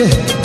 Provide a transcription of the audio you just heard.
sigue